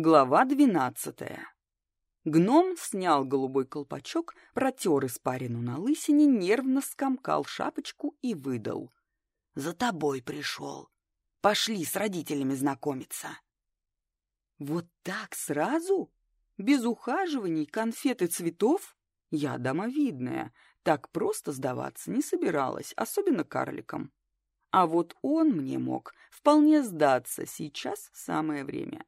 Глава двенадцатая. Гном снял голубой колпачок, протер испарину на лысине, нервно скомкал шапочку и выдал. «За тобой пришел. Пошли с родителями знакомиться». «Вот так сразу? Без ухаживаний, конфет и цветов? Я домовидная, так просто сдаваться не собиралась, особенно карликам. А вот он мне мог вполне сдаться, сейчас самое время».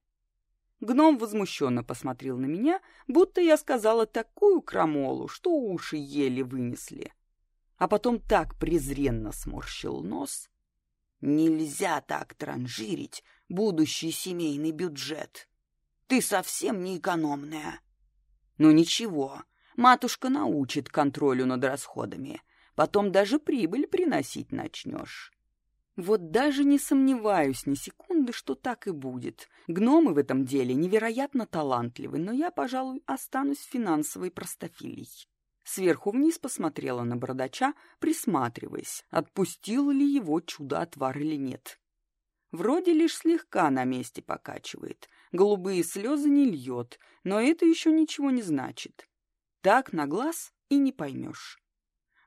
Гном возмущенно посмотрел на меня, будто я сказала такую крамолу, что уши еле вынесли. А потом так презренно сморщил нос. «Нельзя так транжирить будущий семейный бюджет. Ты совсем не экономная». «Ну ничего, матушка научит контролю над расходами. Потом даже прибыль приносить начнешь». Вот даже не сомневаюсь ни секунды, что так и будет. Гномы в этом деле невероятно талантливы, но я, пожалуй, останусь финансовой простофилей. Сверху вниз посмотрела на бородача, присматриваясь, отпустил ли его чудо-отвар или нет. Вроде лишь слегка на месте покачивает, голубые слезы не льет, но это еще ничего не значит. Так на глаз и не поймешь.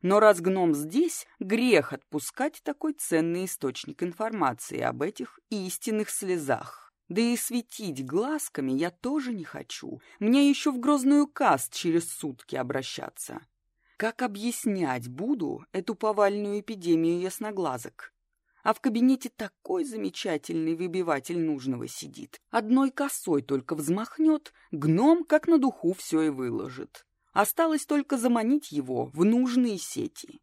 Но раз гном здесь, грех отпускать такой ценный источник информации об этих истинных слезах. Да и светить глазками я тоже не хочу. Мне еще в грозную каст через сутки обращаться. Как объяснять буду эту повальную эпидемию ясноглазок? А в кабинете такой замечательный выбиватель нужного сидит. Одной косой только взмахнет, гном как на духу все и выложит. Осталось только заманить его в нужные сети.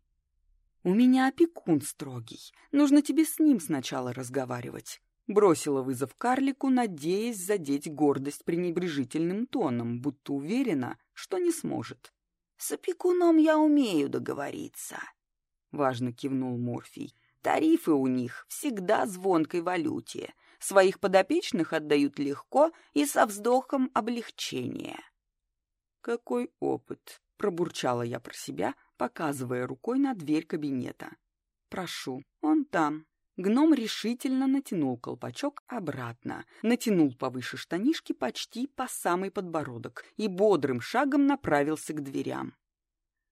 «У меня опекун строгий. Нужно тебе с ним сначала разговаривать». Бросила вызов карлику, надеясь задеть гордость пренебрежительным тоном, будто уверена, что не сможет. «С опекуном я умею договориться», — важно кивнул Морфий. «Тарифы у них всегда звонкой валюте. Своих подопечных отдают легко и со вздохом облегчения». «Какой опыт!» — пробурчала я про себя, показывая рукой на дверь кабинета. «Прошу, он там». Гном решительно натянул колпачок обратно, натянул повыше штанишки почти по самый подбородок и бодрым шагом направился к дверям.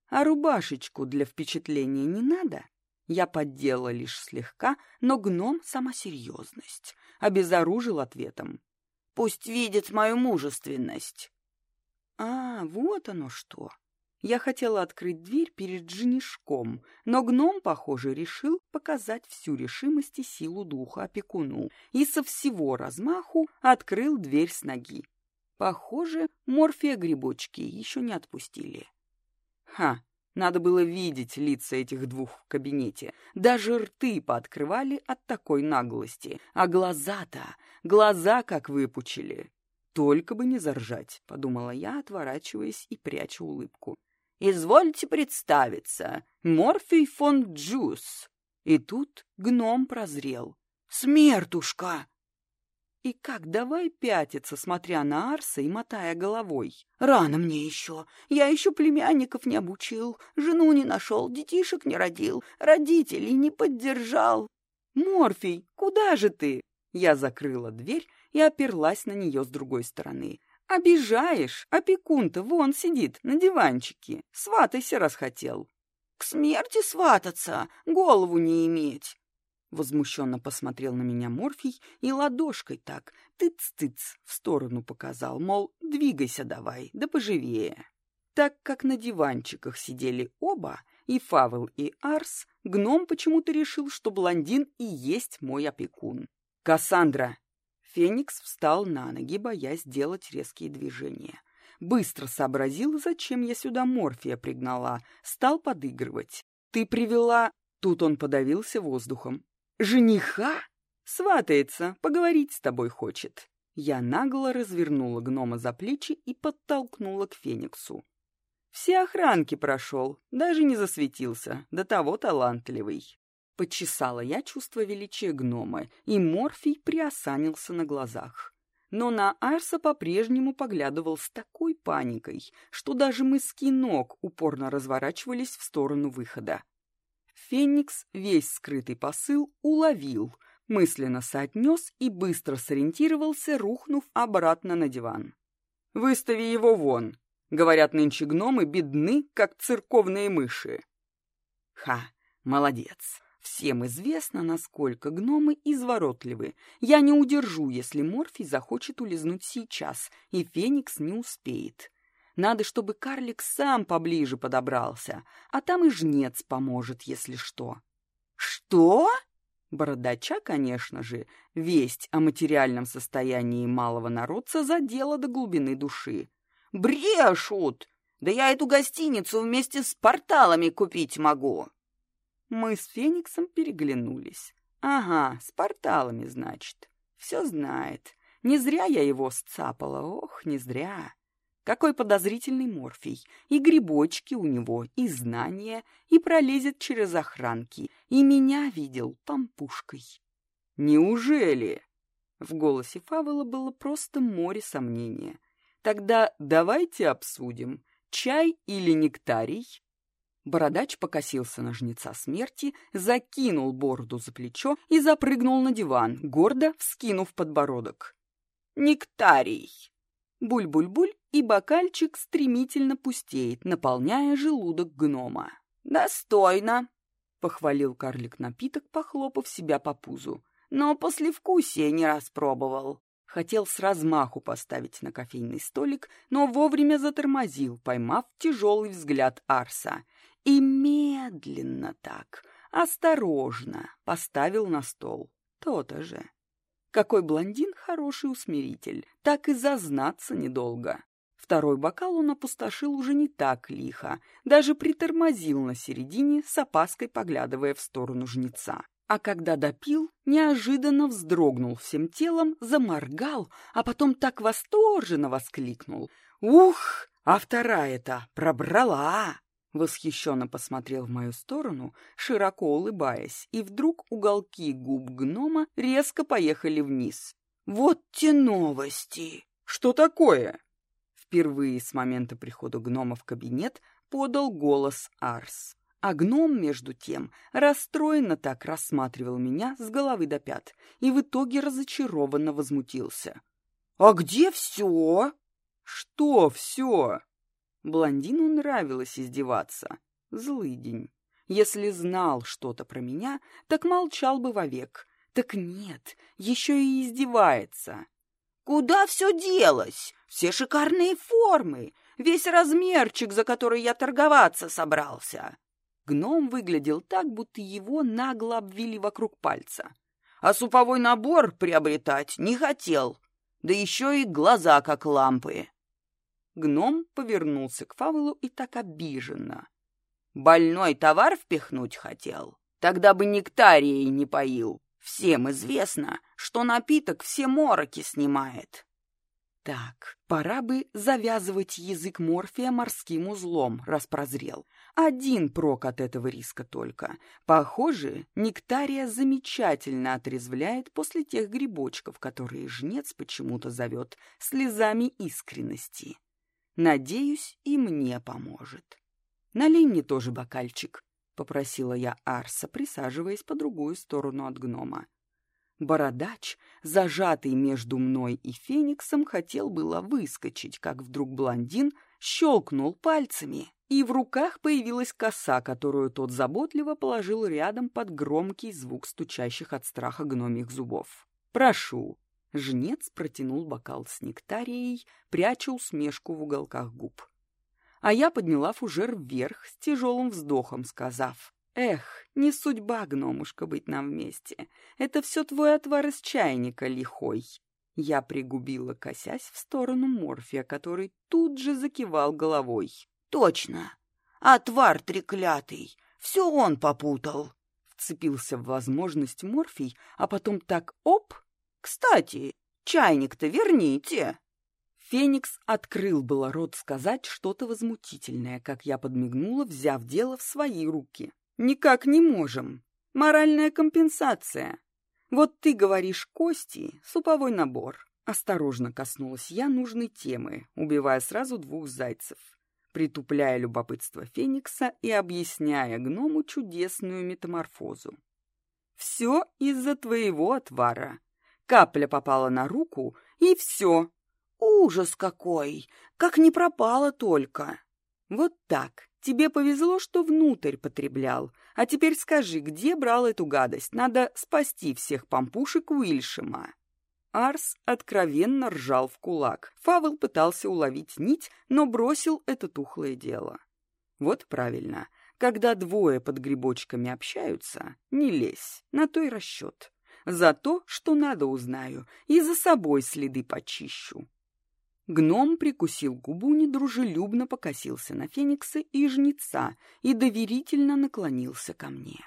«А рубашечку для впечатления не надо?» Я поддела лишь слегка, но гном — сама серьезность. Обезоружил ответом. «Пусть видит мою мужественность». А, вот оно что. Я хотела открыть дверь перед женишком, но гном, похоже, решил показать всю решимость и силу духа опекуну и со всего размаху открыл дверь с ноги. Похоже, морфия грибочки еще не отпустили. Ха, надо было видеть лица этих двух в кабинете. Даже рты пооткрывали от такой наглости. А глаза-то, глаза как выпучили. Только бы не заржать, подумала я, отворачиваясь и пряча улыбку. Извольте представиться, Морфий фон Джус. И тут гном прозрел. Смертушка! И как давай пятиться, смотря на Арса и мотая головой. Рано мне еще. Я еще племянников не обучил, жену не нашел, детишек не родил, родителей не поддержал. Морфий, куда же ты? Я закрыла дверь и оперлась на нее с другой стороны. «Обижаешь! Опекун-то вон сидит на диванчике. Сватайся, раз хотел». «К смерти свататься, голову не иметь!» Возмущенно посмотрел на меня Морфий и ладошкой так тыц-тыц в сторону показал, мол, двигайся давай, да поживее. Так как на диванчиках сидели оба, и Фавел, и Арс, гном почему-то решил, что блондин и есть мой опекун. «Кассандра!» Феникс встал на ноги, боясь делать резкие движения. Быстро сообразил, зачем я сюда морфия пригнала. Стал подыгрывать. «Ты привела...» Тут он подавился воздухом. «Жениха?» «Сватается, поговорить с тобой хочет». Я нагло развернула гнома за плечи и подтолкнула к Фениксу. Все охранки прошел, даже не засветился, до того талантливый. Почесала я чувство величия гнома, и Морфий приосанился на глазах. Но на Арса по-прежнему поглядывал с такой паникой, что даже мыски ног упорно разворачивались в сторону выхода. Феникс весь скрытый посыл уловил, Мысленно соотнес и быстро сориентировался, рухнув обратно на диван. «Выстави его вон!» Говорят, нынче гномы бедны, как церковные мыши. Ха, молодец. Всем известно, насколько гномы изворотливы. Я не удержу, если Морфий захочет улизнуть сейчас, и Феникс не успеет. Надо, чтобы карлик сам поближе подобрался, а там и жнец поможет, если что. Что? Бородача, конечно же, весть о материальном состоянии малого народца задела до глубины души. «Брешут! Да я эту гостиницу вместе с порталами купить могу!» Мы с Фениксом переглянулись. «Ага, с порталами, значит. Все знает. Не зря я его сцапала, ох, не зря!» Какой подозрительный морфий. И грибочки у него, и знания, и пролезет через охранки. И меня видел пампушкой. Неужели? В голосе Фавела было просто море сомнения. Тогда давайте обсудим, чай или нектарий? Бородач покосился на жнеца смерти, закинул бороду за плечо и запрыгнул на диван, гордо вскинув подбородок. «Нектарий!» Буль-буль-буль, и бокальчик стремительно пустеет, наполняя желудок гнома. «Достойно!» — похвалил карлик напиток, похлопав себя по пузу. «Но послевкусие не распробовал». Хотел с размаху поставить на кофейный столик, но вовремя затормозил, поймав тяжелый взгляд Арса. И медленно так, осторожно поставил на стол. То-то же. Какой блондин хороший усмиритель, так и зазнаться недолго. Второй бокал он опустошил уже не так лихо, даже притормозил на середине, с опаской поглядывая в сторону жнеца. А когда допил, неожиданно вздрогнул всем телом, заморгал, а потом так восторженно воскликнул. «Ух, а вторая-то пробрала!» Восхищенно посмотрел в мою сторону, широко улыбаясь, и вдруг уголки губ гнома резко поехали вниз. «Вот те новости!» «Что такое?» Впервые с момента прихода гнома в кабинет подал голос Арс. А гном, между тем, расстроенно так рассматривал меня с головы до пят и в итоге разочарованно возмутился. «А где все?» «Что все?» Блондину нравилось издеваться. Злый день. Если знал что-то про меня, так молчал бы вовек. Так нет, еще и издевается. Куда все делось? Все шикарные формы, весь размерчик, за который я торговаться собрался. Гном выглядел так, будто его нагло обвили вокруг пальца. А суповой набор приобретать не хотел. Да еще и глаза как лампы. Гном повернулся к Фавелу и так обиженно. «Больной товар впихнуть хотел? Тогда бы нектарией не поил. Всем известно, что напиток все мороки снимает». Так, пора бы завязывать язык морфия морским узлом, раз прозрел. Один прок от этого риска только. Похоже, нектария замечательно отрезвляет после тех грибочков, которые жнец почему-то зовет слезами искренности. Надеюсь, и мне поможет. Налей мне тоже бокальчик, — попросила я Арса, присаживаясь по другую сторону от гнома. Бородач, зажатый между мной и Фениксом, хотел было выскочить, как вдруг блондин щелкнул пальцами, и в руках появилась коса, которую тот заботливо положил рядом под громкий звук стучащих от страха гномих зубов. «Прошу, Жнец протянул бокал с нектарией, пряча усмешку в уголках губ. А я подняла фужер вверх с тяжелым вздохом, сказав, «Эх, не судьба, гномушка, быть нам вместе. Это все твой отвар из чайника, лихой». Я пригубила, косясь в сторону Морфия, который тут же закивал головой. «Точно! Отвар треклятый! Все он попутал!» Вцепился в возможность Морфий, а потом так оп кстати, чайник-то верните!» Феникс открыл было рот сказать что-то возмутительное, как я подмигнула, взяв дело в свои руки. «Никак не можем. Моральная компенсация. Вот ты говоришь кости, суповой набор». Осторожно коснулась я нужной темы, убивая сразу двух зайцев, притупляя любопытство Феникса и объясняя гному чудесную метаморфозу. Все из-за твоего отвара. Капля попала на руку, и все. Ужас какой! Как не пропала только. Вот так. Тебе повезло, что внутрь потреблял. А теперь скажи, где брал эту гадость? Надо спасти всех пампушек Уильшема. Арс откровенно ржал в кулак. Фавел пытался уловить нить, но бросил это тухлое дело. Вот правильно. Когда двое под грибочками общаются, не лезь, на то и расчет. За то, что надо, узнаю, и за собой следы почищу. Гном прикусил губу, недружелюбно покосился на Феникса и Жнеца и доверительно наклонился ко мне.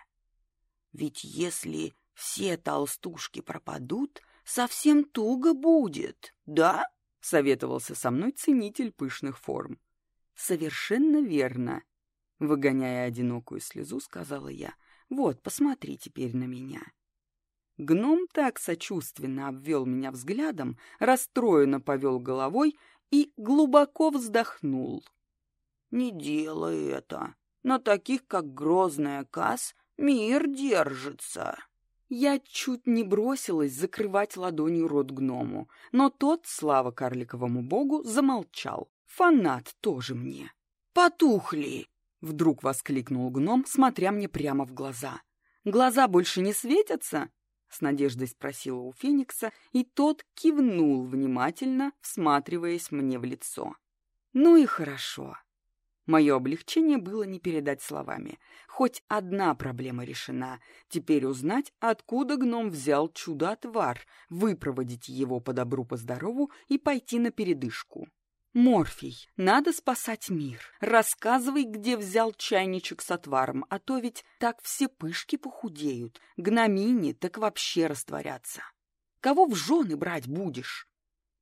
«Ведь если все толстушки пропадут, совсем туго будет, да?» — советовался со мной ценитель пышных форм. «Совершенно верно», — выгоняя одинокую слезу, сказала я. «Вот, посмотри теперь на меня». Гном так сочувственно обвел меня взглядом, расстроенно повел головой и глубоко вздохнул. «Не делай это. На таких, как грозная Кас, мир держится». Я чуть не бросилась закрывать ладонью рот гному, но тот, слава карликовому богу, замолчал. Фанат тоже мне. «Потухли!» — вдруг воскликнул гном, смотря мне прямо в глаза. «Глаза больше не светятся?» — с надеждой спросила у Феникса, и тот кивнул внимательно, всматриваясь мне в лицо. «Ну и хорошо». Мое облегчение было не передать словами. Хоть одна проблема решена. Теперь узнать, откуда гном взял чудо-отвар, выпроводить его по добру, по здорову и пойти на передышку. «Морфий, надо спасать мир. Рассказывай, где взял чайничек с отваром, а то ведь так все пышки похудеют, гномини так вообще растворятся. Кого в жены брать будешь?»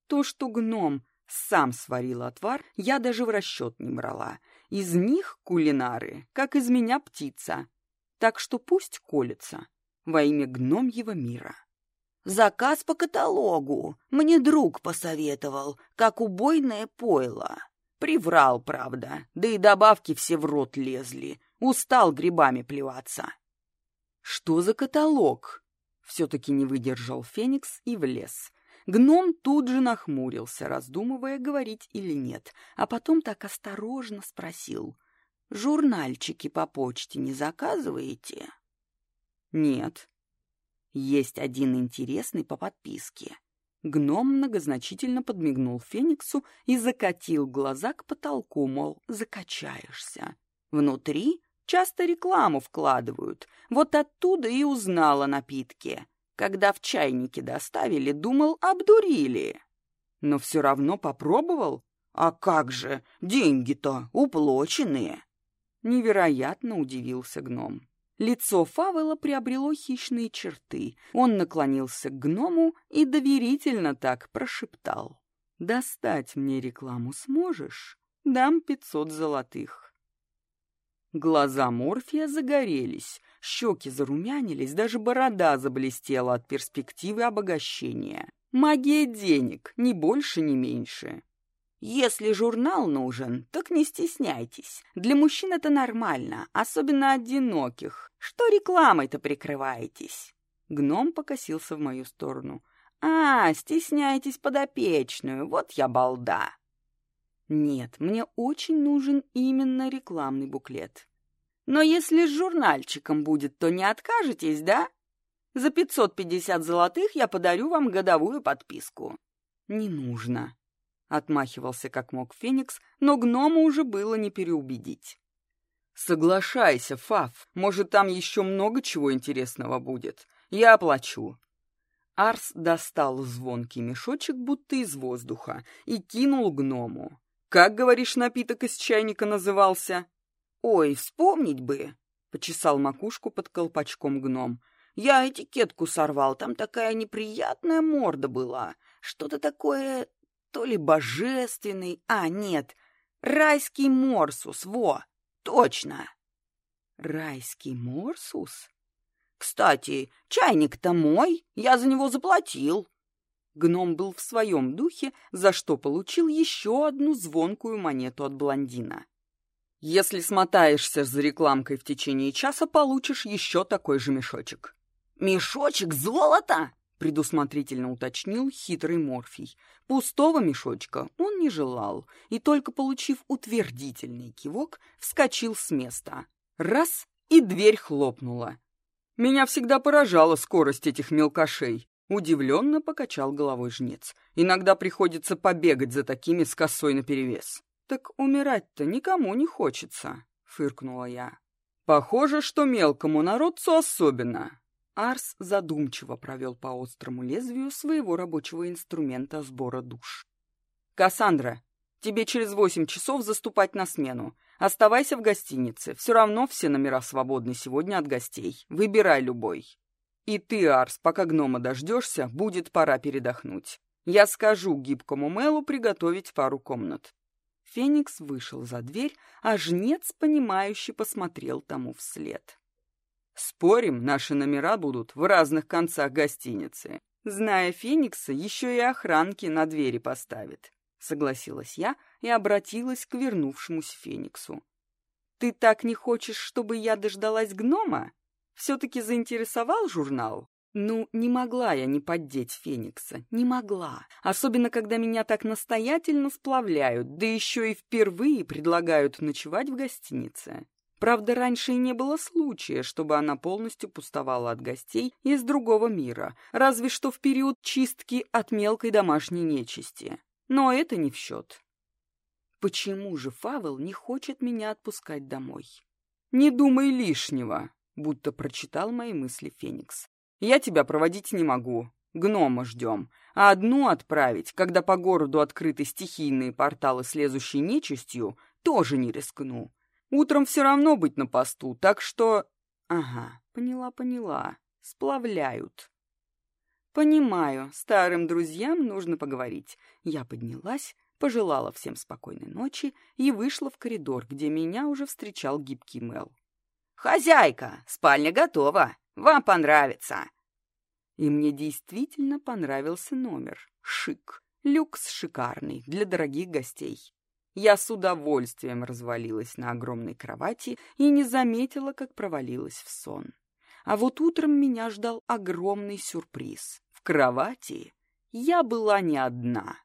То, что гном сам сварил отвар, я даже в расчет не брала. Из них кулинары, как из меня птица. Так что пусть колется во имя гномьего мира. Заказ по каталогу. Мне друг посоветовал, как убойное пойло. Приврал, правда, да и добавки все в рот лезли. Устал грибами плеваться. Что за каталог? Все-таки не выдержал Феникс и влез. Гном тут же нахмурился, раздумывая, говорить или нет, а потом так осторожно спросил. «Журнальчики по почте не заказываете?» «Нет», есть один интересный по подписке. Гном многозначительно подмигнул Фениксу и закатил глаза к потолку, мол, закачаешься. Внутри часто рекламу вкладывают. Вот оттуда и узнала напитки. Когда в чайнике доставили, думал, обдурили. Но все равно попробовал. А как же, деньги-то уплоченные. Невероятно удивился гном. Лицо Фавела приобрело хищные черты. Он наклонился к гному и доверительно так прошептал. «Достать мне рекламу сможешь? Дам пятьсот золотых». Глаза Морфия загорелись, щеки зарумянились, даже борода заблестела от перспективы обогащения. Магия денег, ни больше, ни меньше. Если журнал нужен, так не стесняйтесь. Для мужчин это нормально, особенно одиноких. Что рекламой-то прикрываетесь?» Гном покосился в мою сторону. «А, стесняетесь подопечную, вот я балда!» «Нет, мне очень нужен именно рекламный буклет. Но если с журнальчиком будет, то не откажетесь, да? За 550 золотых я подарю вам годовую подписку». «Не нужно», Отмахивался как мог Феникс, но гнома уже было не переубедить. «Соглашайся, Фаф, может, там еще много чего интересного будет. Я оплачу». Арс достал звонкий мешочек, будто из воздуха, и кинул гному. «Как, говоришь, напиток из чайника назывался?» «Ой, вспомнить бы!» — почесал макушку под колпачком гном. «Я этикетку сорвал, там такая неприятная морда была. Что-то такое то ли божественный, а нет, райский морсус, во, точно. Райский морсус? Кстати, чайник-то мой, я за него заплатил. Гном был в своем духе, за что получил еще одну звонкую монету от блондина. Если смотаешься за рекламкой в течение часа, получишь еще такой же мешочек. Мешочек золота? Предусмотрительно уточнил хитрый Морфий. Пустого мешочка он не желал, и только получив утвердительный кивок, вскочил с места. Раз — и дверь хлопнула. Меня всегда поражала скорость этих мелкашей. Удивленно покачал головой жнец. Иногда приходится побегать за такими с косой наперевес. Так умирать-то никому не хочется, фыркнула я. Похоже, что мелкому народцу особенно. Арс задумчиво провел по острому лезвию своего рабочего инструмента сбора душ. «Кассандра, тебе через восемь часов заступать на смену. Оставайся в гостинице. Все равно все номера свободны сегодня от гостей. Выбирай любой. И ты, Арс, пока гнома дождешься, будет пора передохнуть. Я скажу гибкому Мелу приготовить пару комнат». Феникс вышел за дверь, а жнец, понимающе посмотрел тому вслед. Спорим, наши номера будут в разных концах гостиницы. Зная Феникса, еще и охранки на двери поставит. Согласилась я и обратилась к вернувшемуся Фениксу. Ты так не хочешь, чтобы я дождалась гнома? Все-таки заинтересовал журнал? Ну, не могла я не поддеть Феникса, не могла. Особенно, когда меня так настоятельно сплавляют, да еще и впервые предлагают ночевать в гостинице. Правда, раньше и не было случая, чтобы она полностью пустовала от гостей из другого мира, разве что в период чистки от мелкой домашней нечисти. Но это не в счет. Почему же Фавел не хочет меня отпускать домой? «Не думай лишнего», — будто прочитал мои мысли Феникс. «Я тебя проводить не могу. Гнома ждем. А одну отправить, когда по городу открыты стихийные порталы с лезущей нечистью, тоже не рискну. Утром все равно быть на посту, так что... Ага, поняла, поняла. Сплавляют. Понимаю, старым друзьям нужно поговорить. Я поднялась, пожелала всем спокойной ночи и вышла в коридор, где меня уже встречал гибкий Мел. «Хозяйка, спальня готова. Вам понравится!» И мне действительно понравился номер. Шик. Люкс шикарный, для дорогих гостей. Я с удовольствием развалилась на огромной кровати и не заметила, как провалилась в сон. А вот утром меня ждал огромный сюрприз. В кровати я была не одна.